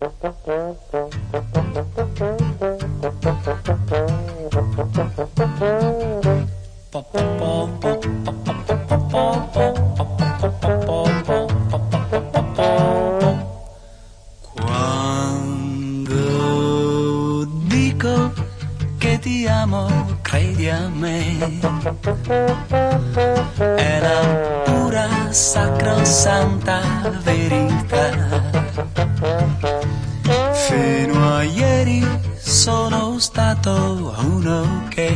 Quando dico che ti amo, credi a me. È la pura sacrosanta verità. Stato uno che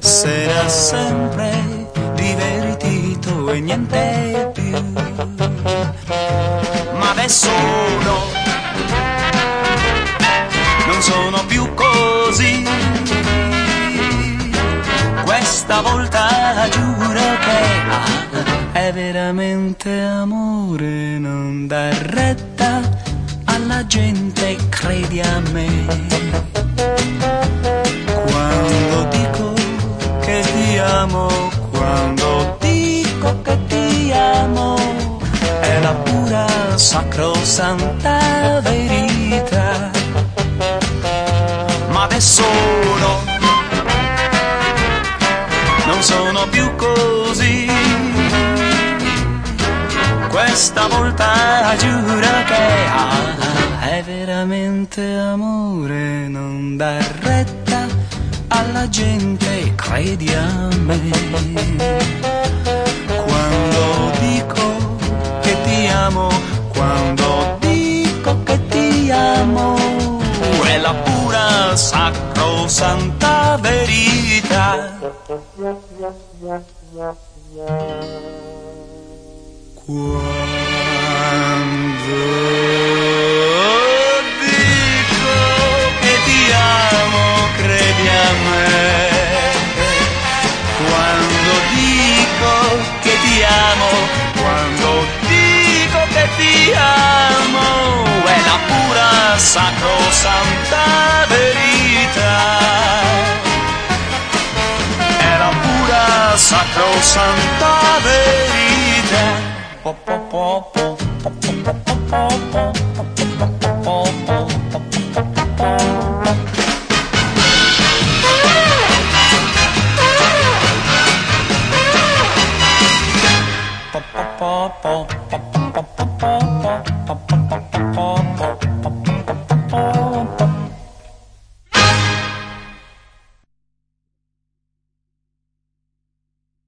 s'era sempre divertito e niente più. Ma adesso no, non sono più così. Questa volta giuro che è veramente amore, non dar retta alla gente, credi a me. Quando dico che ti amo, quando dico che ti amo, è la pura sacrosanta verità. Ma adesso no, non sono più così. Questa volta giuro che ah, è veramente amore, non dar retta alla gente, credi a me. Quando dico che ti amo, quando dico che ti amo, è la pura sacrosanta verità. Sacrosanta verità. È la pura sacrosanta verità. pom pom